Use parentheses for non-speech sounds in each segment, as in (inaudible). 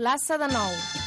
plaça de Nou.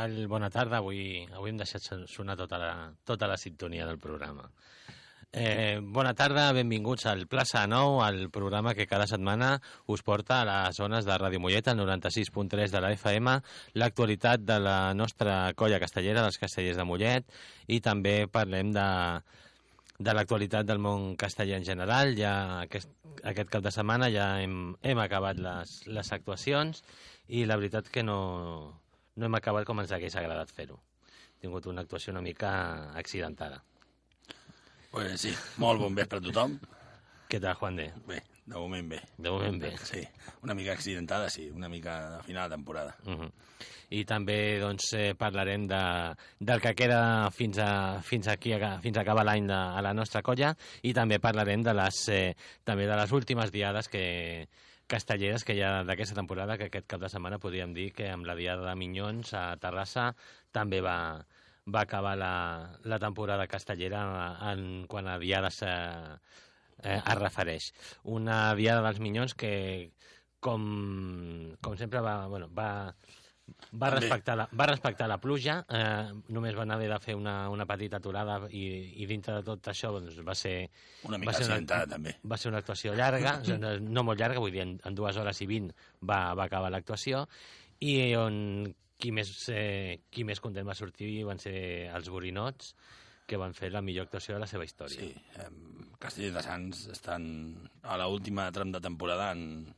Tal? Bona tarda. Avui, avui hem deixat son- sonar tota la, tota la sintonia del programa. Eh, bona tarda, benvinguts al Plaça Nou, el programa que cada setmana us porta a les zones de Ràdio Mollet, al 96.3 de la FM, l'actualitat de la nostra colla castellera, dels castellers de Mollet, i també parlem de, de l'actualitat del món casteller en general. Ja aquest, aquest cap de setmana ja hem, hem acabat les, les actuacions i la veritat que no, no hem acabat com ens hagués agradat fer-ho. Hem tingut una actuació una mica accidentada. Pues sí, molt bon vespre a tothom. Què tal, Juan de? Bé, de moment bé. De moment bé. Sí, una mica accidentada, sí, una mica a final de temporada. Uh -huh. I també doncs, eh, parlarem de, del que queda fins a, fins aquí, a- fins a acabar l'any a la nostra colla i també parlarem de les, eh, també de les últimes diades que, castelleres que hi ha d'aquesta temporada, que aquest cap de setmana podríem dir que amb la diada de Minyons a Terrassa també va, va acabar la, la temporada castellera en quant a diades eh, eh, es refereix. Una diada dels Minyons que, com, com sempre, va, bueno, va, va, respectar la, va respectar la pluja, eh, només van haver de fer una, una petita aturada i, i dintre de tot això doncs, va ser Una va mica ser accidentada, també. va ser una actuació llarga, (laughs) no- molt llarga, vull dir, en, en dues hores i vint va, va acabar l'actuació, i on qui més, eh, qui més content va sortir van ser els borinots, que van fer la millor actuació de la seva història. Sí, eh, Castellers de Sants estan a l'última tram de temporada en,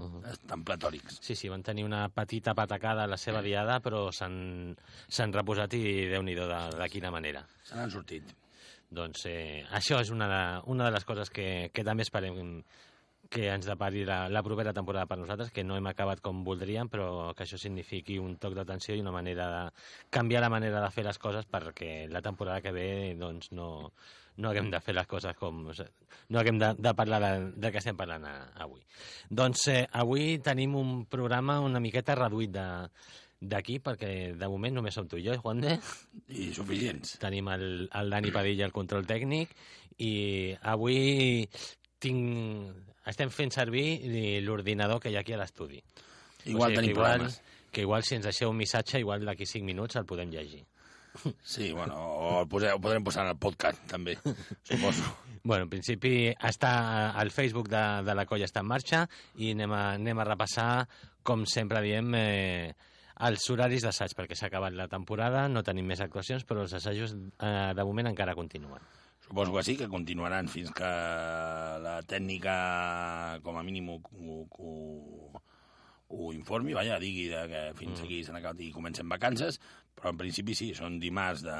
Uh -huh. estan platòrics. Sí, sí, van tenir una petita patacada a la seva diada, però s'han s'han reposat i déu-n'hi-do de, de quina manera. Se n'han sortit. Doncs eh, això és una de, una de les coses que, que també esperem que ens depari la, la propera temporada per nosaltres, que no hem acabat com voldríem, però que això signifiqui un toc d'atenció i una manera de canviar la manera de fer les coses perquè la temporada que ve doncs, no, no haguem de fer les coses com... o sigui, No haguem de, de parlar de, de què estem parlant a, avui. Doncs eh, avui tenim un programa una miqueta reduït de d'aquí, perquè de moment només som tu i jo, Juan de I suficients. tenim el, el Dani Padilla al control tècnic i avui tinc, estem fent servir l'ordinador que hi ha aquí a l'estudi. Igual tenim que igual, problemes. que igual si ens deixeu un missatge, igual d'aquí 5 minuts el podem llegir. (laughs) Sí, bueno, o el, poseu, ho podrem posar en el podcast, també, (laughs) suposo. Bueno, en principi està el Facebook de, de la colla està en marxa i anem a, anem a repassar, com sempre diem, eh, els horaris d'assaig, perquè s'ha acabat la temporada, no tenim més actuacions, però els assajos eh, de moment encara continuen. Suposo que sí, que continuaran fins que la tècnica, com a mínim, ho, ho, ho, ho informi, vaja, digui de que fins Mm. aquí s'han acabat i comencen vacances, però en principi sí, són dimarts de,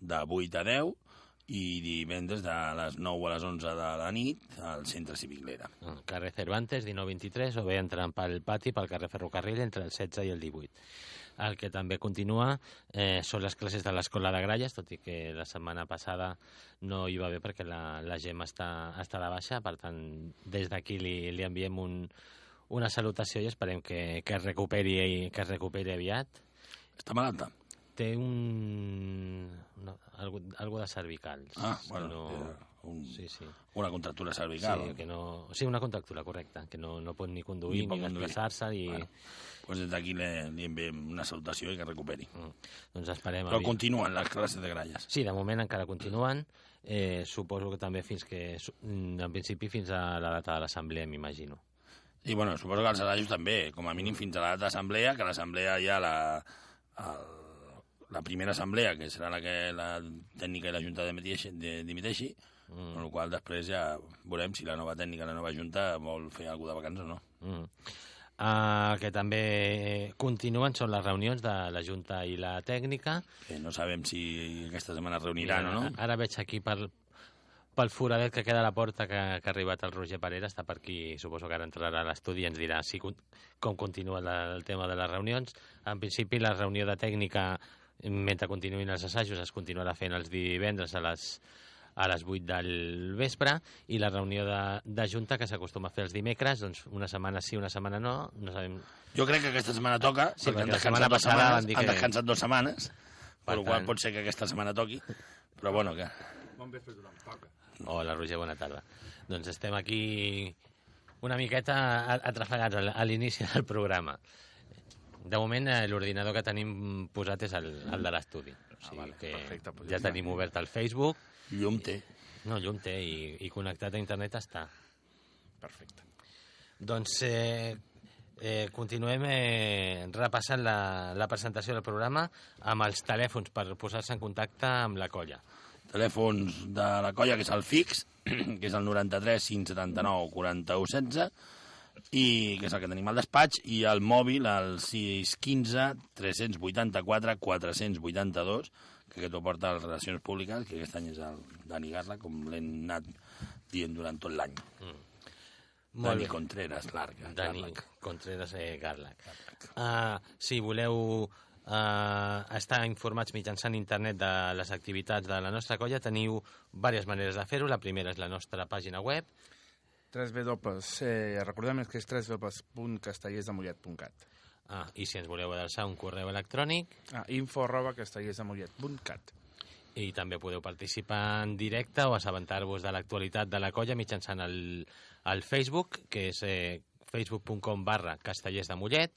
de 8 a 10 i divendres de les 9 a les 11 de la nit al centre cívic Lera. al carrer Cervantes, 19-23, o bé entrant pel pati, pel carrer Ferrocarril, entre el 16 i el 18. El que també continua eh, són les classes de l'Escola de Gralles, tot i que la setmana passada no hi va bé perquè la, la Gemma està, està de baixa, per tant, des d'aquí li, li enviem un, una salutació i esperem que, que, es recuperi, que es recuperi aviat. Està malalta? Té un... No, algo, algo de cervicals. Ah, bueno, no... un, Sí, sí. una contractura cervical. Sí, que no... sí, una contractura, correcte, que no, no pot ni conduir Ni ni, pot ni conduir. desplaçar-se i... Bueno. Pues des d'aquí li, li enviem una salutació i que recuperi. Mm. Doncs esperem... Però continuen les classes de gralles. Sí, de moment encara continuen. Eh, suposo que també fins que... mm, En principi fins a la data de l'assemblea, m'imagino. I bueno, suposo que els assajos també, com a mínim fins a la data d'assemblea, que l'assemblea ja la, el, la primera assemblea, que serà la que la tècnica i la Junta dimiteixi, de, dimiteixi mm. amb la qual després ja veurem si la nova tècnica la nova Junta vol fer alguna de vacances o no. Mm. Uh, que també continuen són les reunions de la Junta i la tècnica. Que no sabem si aquesta setmana es reuniran o no. Ara veig aquí per, pel foradet que queda a la porta que, que ha arribat el Roger Parera, està per aquí, suposo que ara entrarà a l'estudi i ens dirà si, com continua la, el tema de les reunions. En principi, la reunió de tècnica, mentre continuïn els assajos, es continuarà fent els divendres a les a les 8 del vespre i la reunió de, de Junta que s'acostuma a fer els dimecres, doncs una setmana sí, una setmana no, no sabem... Jo crec que aquesta setmana toca, Sí, perquè han perquè la setmana passada setmanes, van dir han que- descansat dues setmanes, per Per la qual tant- pot ser que aquesta setmana toqui, però bueno, que... Hola, Roger, bona tarda. Doncs estem aquí una miqueta atrafegats a l'inici del programa. De moment, eh, l'ordinador que tenim posat és el, el de l'estudi. O sigui vale, que perfecte, pues ja tenim obert el Facebook. Llum té. No, llum té i, i connectat a internet està. Perfecte. Doncs eh, eh, continuem eh, repassant la, la presentació del programa amb els telèfons per posar-se en contacte amb la colla. Telèfons de la colla, que és el fix, (clears throat) que és el 93 579 41 16, i que és el que tenim al despatx, i el mòbil, el 615 384 482, que aquest ho porta a les relacions públiques, que aquest any és el Dani Garla, com l'hem anat dient durant tot l'any. Molt Dani bé. Contreras, Larga. Dani Garlac. Contreras eh, Garlac. Uh, si voleu uh, estar informats mitjançant internet de les activitats de la nostra colla, teniu diverses maneres de fer-ho. La primera és la nostra pàgina web, 3 W, eh, recordem que és www.castellersdemollet.cat. ah, i si ens voleu adreçar un correu electrònic, Ah, info arroba castellersdemollet.cat. i també podeu participar en directe o assabentar-vos de l'actualitat de la colla mitjançant el, el Facebook, que és eh, facebook.com barra castellers de Mollet,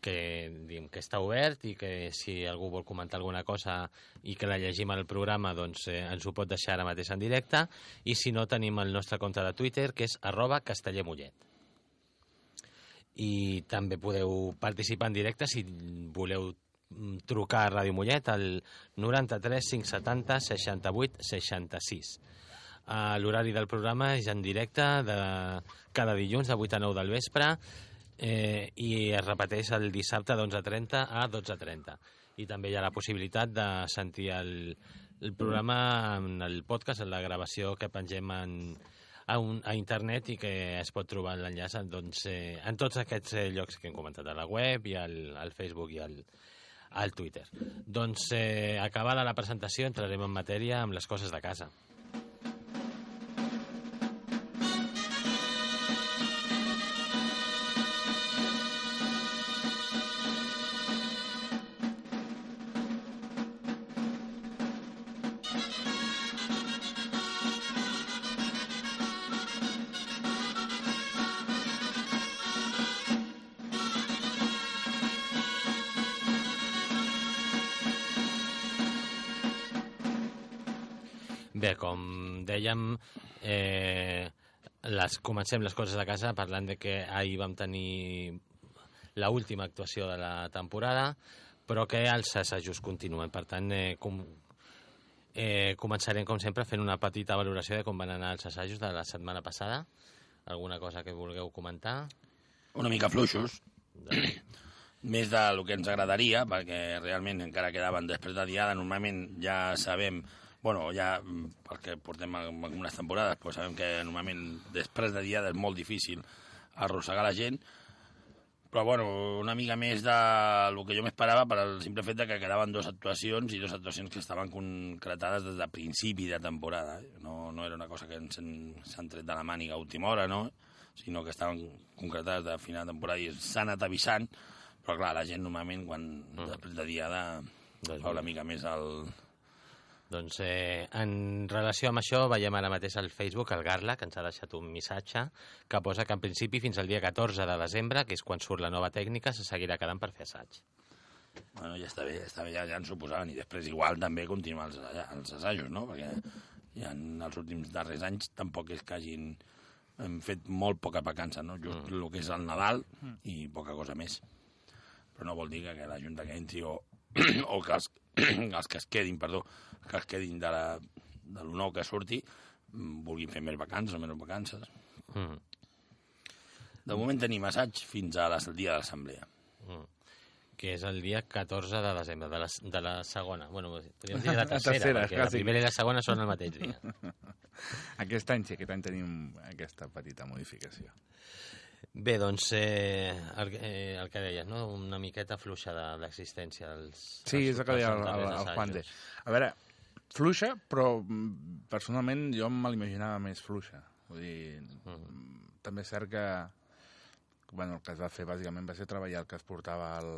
que diguem que està obert i que si algú vol comentar alguna cosa i que la llegim al programa, doncs eh, ens ho pot deixar ara mateix en directe, i si no tenim el nostre compte de Twitter, que és arroba castellermollet. I també podeu participar en directe si voleu mm, trucar a Ràdio Mollet al 93 570 68 66. Uh, L'horari del programa és en directe de cada dilluns de 8 a 9 del vespre eh, i es repeteix el dissabte d'11.30 a 12.30. I també hi ha la possibilitat de sentir el, el programa en el podcast, en la gravació que pengem en, a, un, a internet i que es pot trobar l'enllaç en, doncs, eh, en tots aquests eh, llocs que hem comentat, a la web i al, al Facebook i al, al Twitter. Doncs, eh, acabada la presentació, entrarem en matèria amb les coses de casa. Bé, com dèiem, eh, les, comencem les coses de casa parlant de que ahir vam tenir la última actuació de la temporada, però que els assajos continuen. Per tant, eh, com, eh, començarem, com sempre, fent una petita valoració de com van anar els assajos de la setmana passada. Alguna cosa que vulgueu comentar? Una mica fluixos, (clears throat) més del que ens agradaria, perquè realment encara quedaven després de diada, normalment ja sabem, bueno, ja mm, perquè portem al- algunes temporades, pues sabem que normalment després de diada és molt difícil arrossegar la gent, però bueno, una mica més de lo que jo m'esperava per al simple fet de que quedaven dues actuacions i dues actuacions que estaven concretades des de principi de temporada. eh? No, no era una cosa que ens s'han tret de la màniga a última hora, no? sinó que estaven concretades de final de temporada i s'ha anat avisant, però clar, la gent normalment quan després de diada Doncs fa una mica més el... Doncs eh, en relació amb això, veiem ara mateix al Facebook el Garla, que ens ha deixat un missatge que posa que en principi fins al dia 14 de desembre, que és quan surt la nova tècnica, se seguirà quedant per fer assaig. Bueno, ja està bé, ja està bé, ja, ja ens ho posaven. I després igual també continuar els, els assajos, no? Perquè ja en els últims darrers anys tampoc és que hagin hem fet molt poca vacança, no? Just mm. el que és el Nadal i poca cosa més. Però no vol dir que, que la Junta que entri o, (clears throat) o que els, (clears throat) els que es quedin, perdó, que es quedin de, la, de lo nou que surti mm, vulguin fer més vacances o menys vacances. Mm. De moment tenim assaig fins a la, el dia de l'assemblea. Mm. que és el dia 14 de desembre, de la, de la segona. Bueno, podríem (laughs) dir la La tercera, tercera, perquè la quasi. primera i la segona són el mateix dia. (laughs) Aquest any sí, aquest any tenim aquesta petita modificació. Bé, doncs, eh, el, eh, el que deies, no? una miqueta fluixa de l'existència dels... Sí, és dels- el que deia el, el, el Juan de. A veure, fluixa, però mm, personalment jo me l'imaginava més fluixa. Vull dir, mm. també és cert que bueno, el que es va fer bàsicament va ser treballar el que es portava al,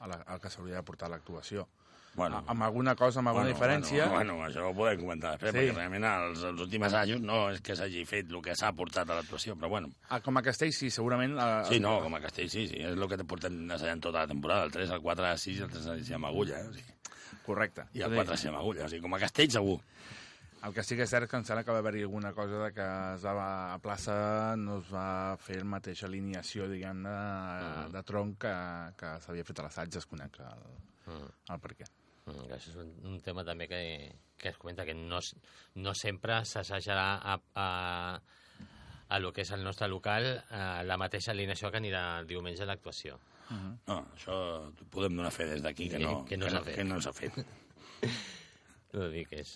a la, el que s'hauria de portar a l'actuació. Bueno, A- amb alguna cosa, amb alguna diferència... Bueno, bueno, això ho podem comentar després, Sí. sí. perquè realment els, els últims assajos no és que s'hagi fet el que s'ha portat a l'actuació, però bueno, Ah, com a Castell, sí, segurament... Eh, sí, no, com a Castell, sí, sí, és el que te porten assajant tota la temporada, el 3, el 4, el 6 i el 3 amb agulla, eh? o sigui, Correcte. i el És a dir, 4 amb agulla, o sigui, com a Castell segur. El que sí que és cert que em sembla que va haver-hi alguna cosa de que es va, a plaça no es va fer la mateixa alineació, diguem-ne, Mm. de tronc que, que s'havia fet a l'assaig, desconec el, Mm. el per què. Mm, això és un, un tema també que, que es comenta que no, no sempre s'assajarà a, a, a lo que és el nostre local a la mateixa alineació que anirà el diumenge a l'actuació. No, això podem donar fe des d'aquí, que no, que no s'ha fet. Que no s'ha fet. No dir que és...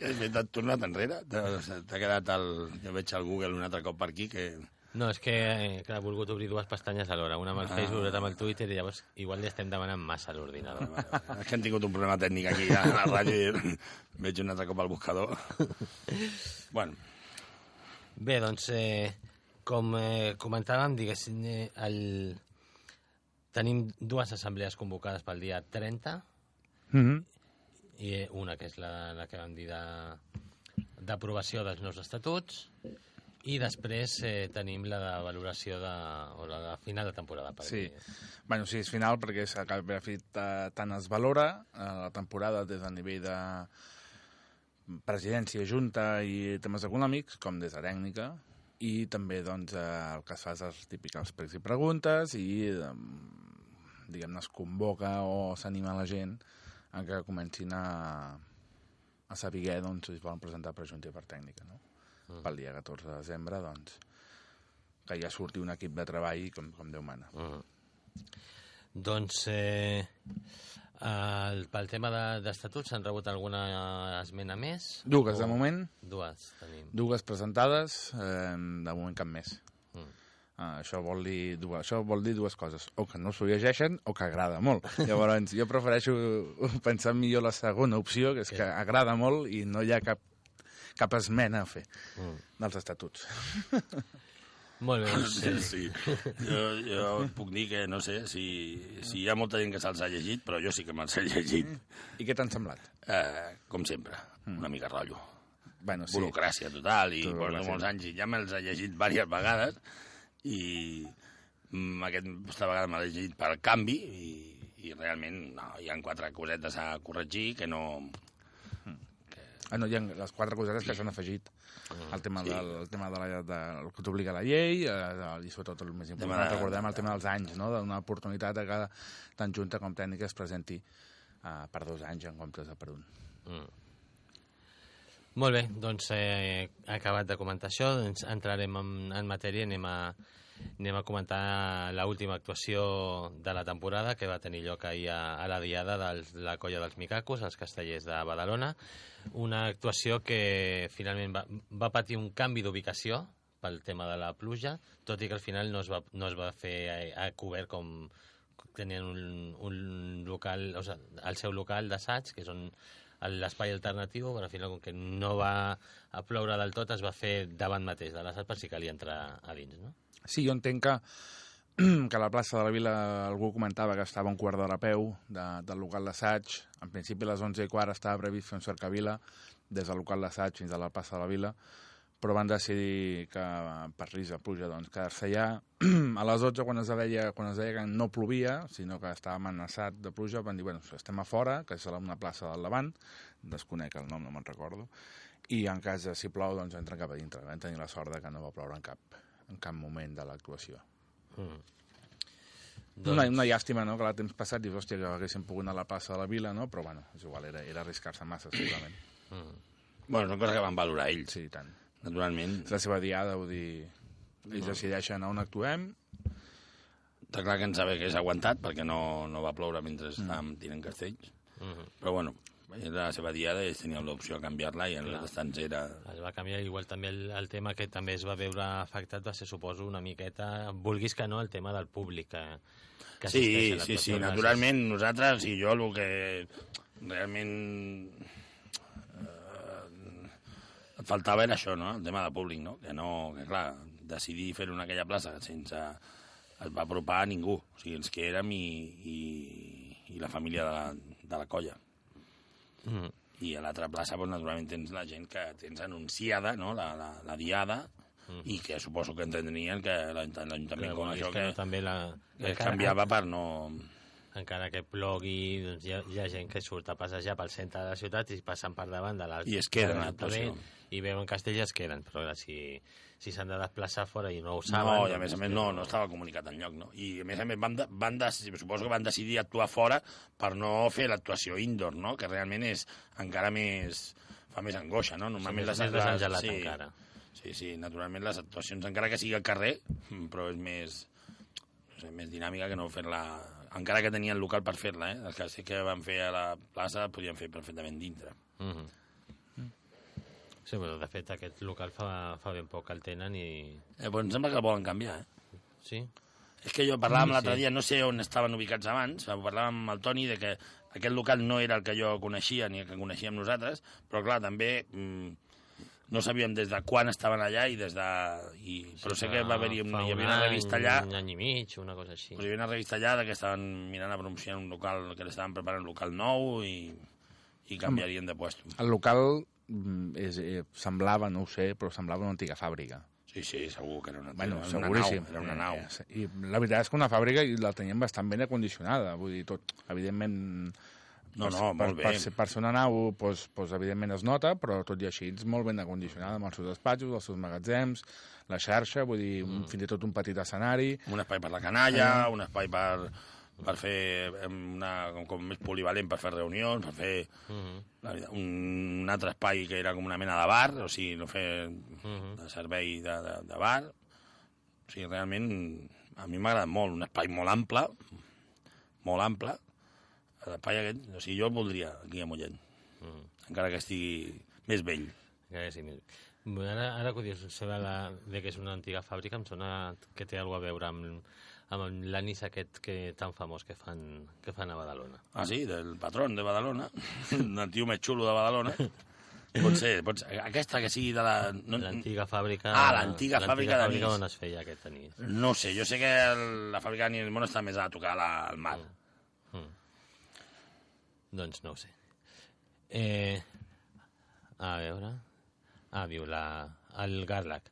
De fet, t'has tornat enrere? T'ha t'ha quedat el... Jo veig el Google un altre cop per aquí, que... No, és que, eh, que he volgut obrir dues pestanyes alhora, una amb el Ah. Facebook i l'altra amb el Twitter, i llavors igual li estem demanant massa a l'ordinador. És que han tingut un problema tècnic aquí a la ràdio i veig un altre cop al buscador. bueno, Bé, doncs, eh, com eh, comentàvem, diguéssim, eh, el... tenim dues assemblees convocades pel dia 30, Mm -hmm. i eh, una que és la, la que vam dir de- d'aprovació dels nous estatuts, i després eh, tenim la de valoració de, o la de final de temporada. Per Sí. Bueno, sí, és final perquè s'ha de fet eh, tant es valora eh, la temporada des del nivell de presidència, junta i temes econòmics, com des de tècnica, i també doncs, eh, el que es fa és els típics pregs i preguntes i eh, diguem-ne es convoca o s'anima la gent a que comencin a, a saber doncs, si es volen presentar per junta i per tècnica, no? Mm. Pel dia 14 de desembre, doncs, que ja surti un equip de treball com, com Déu mana. Mm. Doncs, eh, el, pel tema de- d'estatuts, s'han rebut alguna esmena més? Dues, de O- moment, Dues, tenim. dues presentades, eh, de moment cap més. Mm. Ah, això, vol dir dues, això vol dir dues coses, o que no s'ho llegeixen o que agrada molt. (laughs) Llavors, jo prefereixo pensar millor la segona opció, que és que agrada molt i no hi ha cap, cap esmena a fer Mm. dels estatuts. (laughs) Molt bé, doncs, sí, sí. Jo, jo puc dir que no sé si, si hi ha molta gent que se'ls ha llegit, però jo sí que me'ls he llegit. I què t'han semblat? Eh, com sempre, una mica rotllo. Bueno, sí. burocràcia total, i porto molts anys i ja me'ls he llegit diverses vegades, i mm, aquesta vegada me l'he llegit per canvi, i, i realment no, hi ha quatre cosetes a corregir que no... Ah, no, hi ha les quatre cosetes que s'han afegit. El tema, Sí. del, el tema de la, de, el que t'obliga la llei eh, i sobretot el més important, de- recordem el tema dels anys, no? d'una oportunitat que tant Junta com tècnica es presenti uh, per dos anys en comptes de per un. Mm. Molt bé, doncs eh, acabat de comentar això, doncs entrarem en, en matèria i anem a, anem a comentar l'última actuació de la temporada que va tenir lloc ahir a, a la diada de la colla dels Micacos, als castellers de Badalona. Una actuació que finalment va, va patir un canvi d'ubicació pel tema de la pluja, tot i que al final no es va, no es va fer a, a cobert com tenien un, un local, o sigui, el seu local d'assaig, que és on l'espai alternatiu, però al final, com que no va a ploure del tot, es va fer davant mateix de l'assaig per si calia entrar a dins, no? Sí, jo entenc que, (clears throat) que la plaça de la Vila algú comentava que estava un quart d'hora a peu de, del local d'assaig. En principi a les 11 i quart estava previst fer un cercavila des del local d'assaig fins a la plaça de la Vila, però van decidir que per risc de pluja doncs, quedar-se allà. (clears throat) A les 12, quan es, deia, quan es deia que no plovia, sinó que estava amenaçat de pluja, van dir, bueno, estem a fora, que és a una plaça del davant, desconec el nom, no me'n recordo, i en cas de si plou, doncs entren cap a dintre. Vam tenir la sort de que no va ploure en cap, en cap moment de l'actuació. Mm. Doncs... Una, una llàstima, no?, que l'ha temps passat dius, hòstia, que haguéssim pogut anar a la plaça de la Vila, no?, però, bueno, és igual, era, era arriscar-se massa, segurament. Mm. Bueno, són coses que van valorar ells, Sí, tant. naturalment. És la seva diada, vull dir... Ells decideixen on actuem, Està clar que ens hagués aguantat perquè no, no va ploure mentre estàvem tirant castells. Mm. Però bueno, era la seva diada i ells tenien l'opció de canviar-la i en els restants era... Es va canviar igual també el, el tema que també es va veure afectat va ser, suposo, una miqueta, vulguis que no, el tema del públic que, que Sí, sí, sí, naturalment nosaltres i jo el que realment eh, faltava era això, no? el tema del públic, no? que no, que clar, decidir fer-ho en aquella plaça sense es va apropar a ningú, o sigui, els que érem i, i, i la família de la, de la colla. Mm. I a l'altra plaça, doncs, naturalment, tens la gent que tens anunciada, no?, la, la, la diada, Mm. i que suposo que entendrien que l'Ajuntament com això que que, no, també la, que encara- canviava per no... encara que plogui, doncs hi ha, hi ha gent que surt a passejar pel centre de la ciutat i passen per davant de la... I es queden l'Ajuntament I veuen castell i es queden, però si, si s'han de desplaçar fora i no ho saben... No, i a doncs més a més no, no estava comunicat enlloc, no? I a més a més van, de, van de, suposo que van decidir actuar fora per no fer l'actuació indoor, no? Que realment és encara més... fa més angoixa, no? Normalment més- les, més desengelat encara. Sí, sí, naturalment les actuacions, encara que sigui al carrer, mm, però és més, no sé, més dinàmica que no fer-la... Encara que tenien local per fer-la, eh? Els que sí que van fer a la plaça podien fer perfectament dintre. Mm -hmm. Sí, però de fet aquest local fa, fa ben poc que el tenen i... Eh, però em sembla que el volen canviar, eh? Sí? És que jo parlàvem Mm, l'altre sí. dia, no sé on estaven ubicats abans, però parlàvem amb el Toni de que aquest local no era el que jo coneixia ni el que coneixíem nosaltres, però clar, també mm, no sabíem des de quan estaven allà i des de... I, però sé que va haver-hi una, hi havia una any, revista allà, Un any i mig, una cosa així. pues hi havia una revista allà de que estaven mirant a promocionar un local, que l'estaven preparant un local nou i, i canviarien de puesto. El local és, eh, semblava, no ho sé, però semblava una antiga fàbrica. Sí, sí, segur que era una, Bueno, era una nau. Era una nau. Eh, I la veritat és que una fàbrica i la tenien bastant ben acondicionada. Vull dir, tot, evidentment... No, no, per, molt bé. Per, per ser una nau, doncs, doncs, evidentment es nota, però tot i així és molt ben acondicionada amb els seus despatxos, els seus magatzems, la xarxa, vull dir, mm. fins i tot un petit escenari. un espai per la canalla, un espai per, per fer una, com, més polivalent per fer reunions, per fer Mhm, la veritat, un, un altre espai que era com una mena de bar, o sigui, no fer mhm. de servei de, de, de bar. O sigui, realment, a mi m'ha agradat molt, un espai molt ample, molt ample, l'espai aquest, o sigui, jo el voldria aquí a Mollet, Mm. encara que estigui més vell. Que sí, mira. Bueno, Ara, ara que ho dius la, de que és una antiga fàbrica, em sona que té alguna a veure amb, amb l'anís aquest que, tan famós que fan, que fan a Badalona. Ah, sí, del patrón de Badalona, (laughs) el tio més xulo de Badalona. Pot ser, pot ser. Aquesta que sigui de la... No, L'antiga fàbrica... Ah, l'antiga fàbrica d'anís. fàbrica on es feia aquest anís. no sé, jo sé que el, la fàbrica d'anís del món està més a tocar la, al mar. Mm. Doncs no ho sé. Eh, a veure... Ah, diu la, el Garlac.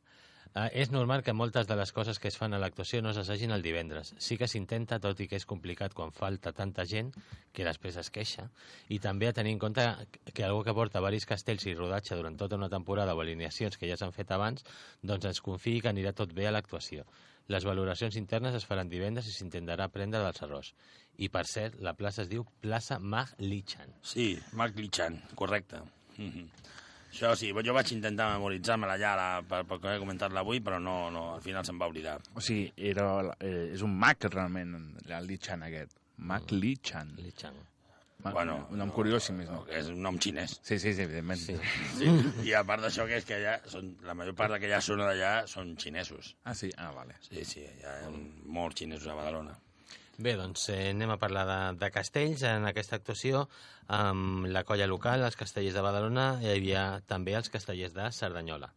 Uh, és normal que moltes de les coses que es fan a l'actuació no s'assagin el divendres. Sí que s'intenta, tot i que és complicat quan falta tanta gent, que després es queixa, i també a tenir en compte que algú que porta varis castells i rodatge durant tota una temporada o alineacions que ja s'han fet abans, doncs ens confiï que anirà tot bé a l'actuació. Les valoracions internes es faran divendres i s'intentarà aprendre dels errors. I, per cert, la plaça es diu Plaça Mag Lichan. Sí, Marc Lichan, correcte. Mm -hmm. Això sí, jo vaig intentar memoritzar-me-la ja la, per, per poder comentar-la avui, però no, no, al final se'm va oblidar. O sigui, era, eh, és un mag, realment, el Li Chan aquest. Mag Li Chan. Lichan. Ma- bueno, un nom curiós, si més no. És un nom xinès. Sí, sí, sí, evidentment. Sí. Sí. I a part d'això, que és que allà són, la major part d'aquella zona d'allà són xinesos. Ah, sí? Ah, vale. Sí, sí, hi ha molts xinesos a Badalona. Bé, doncs eh, anem a parlar de, de castells. En aquesta actuació, amb la colla local, els castellers de Badalona, hi havia també els castellers de Cerdanyola.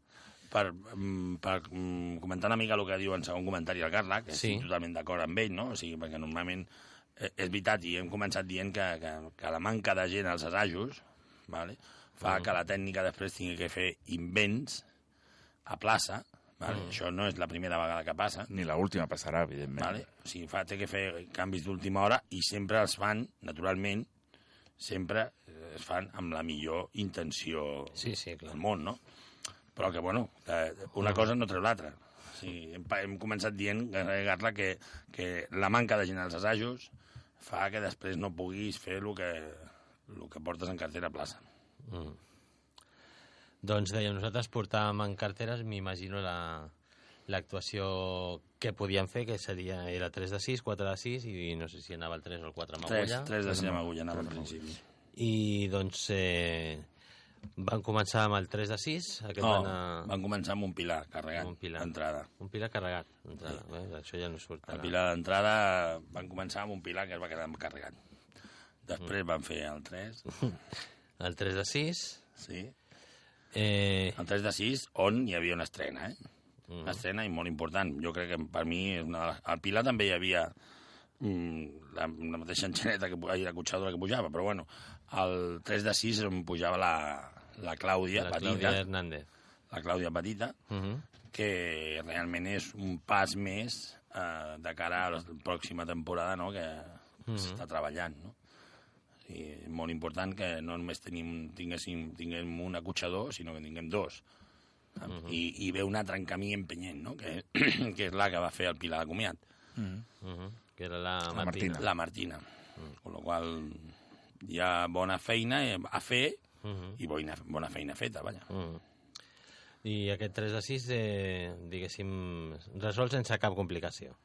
Per, mm, per mm, comentar una mica el que diu en segon comentari el Carla, que Sí. estic totalment d'acord amb ell, no? O sigui, perquè normalment eh, és veritat, i hem començat dient que, que, que la manca de gent als assajos vale, fa que la tècnica després tingui que fer invents a plaça. Vale? Això no és la primera vegada que passa. Ni la última passarà, evidentment. Vale? O sigui, fa, té que fer canvis d'última hora i sempre els fan, naturalment, sempre eh, es fan amb la millor intenció Sí, sí, clar. del món, no? Però que, bueno, que una cosa no treu l'altra. O sigui, hem, hem començat dient, Garla, que, que la manca de gent als assajos fa que després no puguis fer el que, el que portes en cartera a plaça. Mm. Doncs deia, nosaltres portàvem en carteres, m'imagino la l'actuació que podíem fer, que seria era 3 de 6, 4 de 6, i no sé si anava el 3 o el 4 amb agulla. tres de cinema agulla anava al principi. I doncs eh, van començar amb el 3 de 6, aquest No, va anar... van començar amb un pilar carregat, Amb un pilar. d'entrada. Un pilar carregat, d'entrada. Sí. Això ja no surt. El pilar d'entrada van començar amb un pilar que es va quedar carregat. Després van fer el 3, (laughs) El 3 de 6, sí. Eh, El 3 de 6, on hi havia una estrena, eh? Una estrena i molt important. Jo crec que per mi... És una... Al Pilar també hi havia mm, la, la mateixa enxaneta, que, la cotxadora que pujava, però bueno, el 3 de 6 on pujava la, la Clàudia la Petita, Clàudia Hernández. la Clàudia Petita, Uh -huh. que realment és un pas més eh, de cara a la pròxima temporada no? que s'està treballant. No? Sigui, és molt important que no només tenim, tinguéssim, tinguem un acotxador, sinó que tinguem dos. I, I ve un altre en camí empenyent, no? que, (clears throat) que és la que va fer el Pilar de Comiat, Uh -huh. Que era la, La Martina. la Martina. Amb la qual hi ha bona feina a fer Uh -huh. i bona, bona feina feta, vaja. Mm. I aquest 3 de 6, eh, diguéssim, resol sense cap complicació.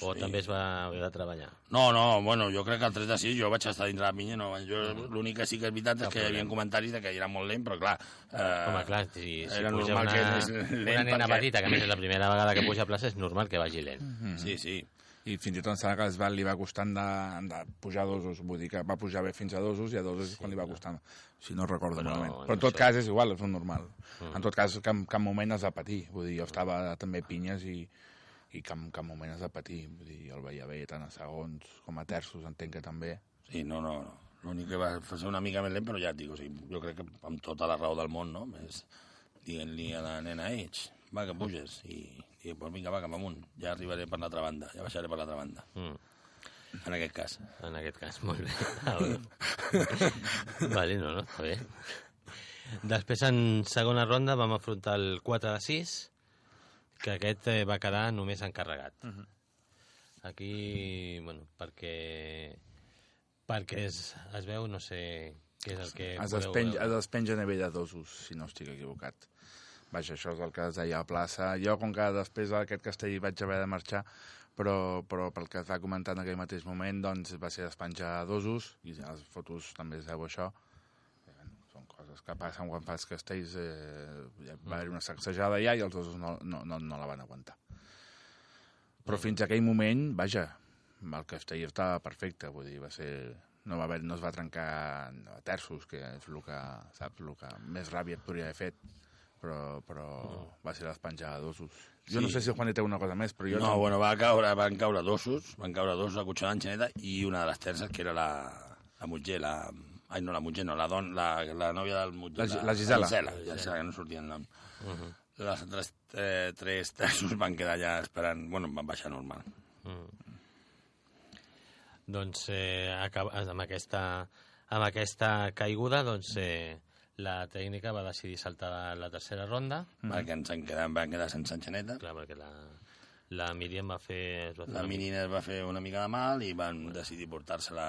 O Sí. també es va haver de treballar. No, no, bueno, jo crec que el 3 de 6 jo vaig estar dintre la pinya, no, jo l'únic que sí que és veritat és que hi havia comentaris de que era molt lent, però clar... Eh, Home, clar, si, si era puja normal una, que lent una nena perquè- petita, que a més és la primera vegada que puja a plaça, és normal que vagi lent. Sí, sí. I fins i tot em sembla que es va, li va costant de, de pujar dosos, vull dir que va pujar bé fins a dosos i a dosos és quan li va costar, si no recordo Però malament. Però en tot sé. cas és igual, és un normal. En tot cas, cap, cap moment has de patir. Vull dir, jo estava també pinyes i, i cap, cap moment has de patir. Vull dir, jo el veia bé tant a segons com a terços, entenc que també. Sí, no, no, no. L'únic que va fer una mica més lent, però ja et dic, o sigui, jo crec que amb tota la raó del món, no? Més dient-li a la nena, eix, va, que puges. I, i pues vinga, va, cap amunt. Ja arribaré per l'altra banda, ja baixaré per l'altra banda. Mm. En aquest cas. En aquest cas, molt bé. Ah, (laughs) bé. vale, no, no, està bé. Després, en segona ronda, vam afrontar el 4 de 6, que aquest eh, va quedar només encarregat. Aquí, bueno, perquè perquè es, es veu, no sé què és el que Es despenja, es despenja a nivell de dosos, si no estic equivocat. Vaja, això és el que es deia a plaça. Jo, com que després d'aquest castell vaig haver de marxar, però, però pel que es va comentar en aquell mateix moment, doncs va ser despenjar a dosos, i a les fotos també es veu això. Són coses que passen quan fas castells. Eh, va haver una sacsejada ja i els dosos no, no, no, no la van aguantar. Però fins a aquell moment, vaja, el castell estava perfecte, vull dir, va ser... No, va haver, no es va trencar a terços, que és el que, saps, el que més ràbia et podria haver fet, però, però va ser despenjar a dosos. Jo Sí. no sé si el Juan té una cosa més, però jo No, bueno, va caure, van caure dosos, van caure dosos, la cotxada d'enxaneta i una de les terces, que era la, la Mutger, la... Ai, no, la Mutger, no, la, don, la, la nòvia del Mutger. La la Gisela. La Gisela, la Gisela, que no sortia el nom. Uh -huh. Les altres eh, tres terços van quedar ja esperant... Bueno, van baixar normal. Doncs eh, acaba, amb, aquesta, amb aquesta caiguda, doncs, eh, la tècnica va decidir saltar la, tercera ronda, Mm. Perquè ens en quedam, van quedar sense enxaneta. clar, perquè la, la Míriam va fer... Es va fer La menina es va fer una mica de mal i van decidir portar-se-la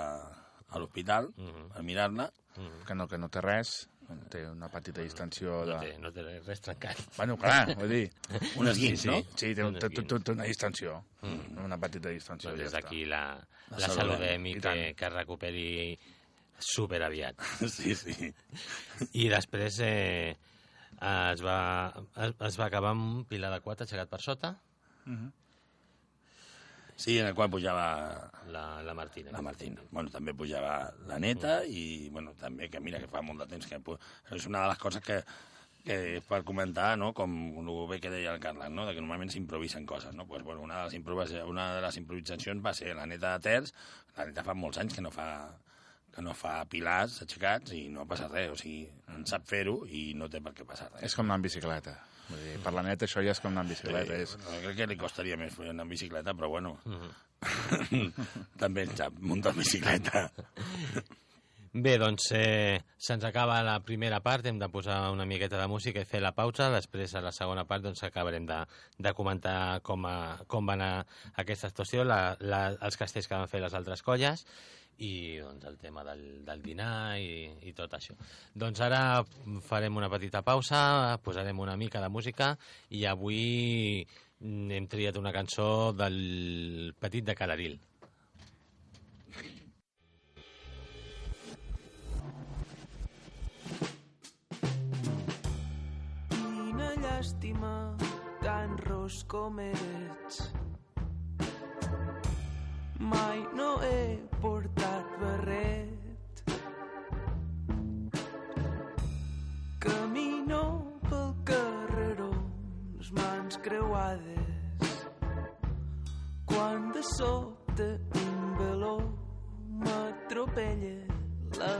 a l'hospital Mhm. a mirar-la. que no, que no té res, té una petita distensió de... No té, no té res trencat. Bueno, clar, (laughs) vull dir... Un esguins, Sí, sí. no? Sí, té, Un té, té, té, una distensió, una petita distensió. Doncs des d'aquí la, La la, saludem, i i que, que es recuperi super aviat. (laughs) Sí, sí. I després eh, es, va, es, es va acabar amb un pilar de quatre aixecat per sota. Sí, en el qual pujava la, la Martina. la Martina. Bueno, també pujava la neta i, bueno, també, que mira, que fa molt de temps que... És una de les coses que, que és per comentar, no?, com el bé que deia el Carles, no?, de que normalment s'improvisen coses, no? Pues, bueno, una de, les improvis una de les improvisacions va ser la neta de Terç, la neta fa molts anys que no fa que no fa pilars aixecats i no passa res, o sigui, en sap fer-ho i no té per què passar res. És com anar en bicicleta. Vull dir, per la neta això ja és com anar en bicicleta. És... bueno, crec que li costaria més anar en bicicleta, però bueno, (laughs) també en sap muntar en bicicleta. (laughs) Bé, doncs eh, se'ns acaba la primera part, hem de posar una miqueta de música i fer la pausa, després a la segona part doncs acabarem de, de comentar com, a, com va anar aquesta actuació, la, la, els castells que van fer les altres colles i doncs, el tema del, del dinar i, i tot això. Doncs ara farem una petita pausa, posarem una mica de música i avui hem triat una cançó del Petit de Calaril. Llàstima, tan ros com ets. Mai no he portat barret. Camino pel carreró, les mans creuades. Quan de sobte un veló m'atropella la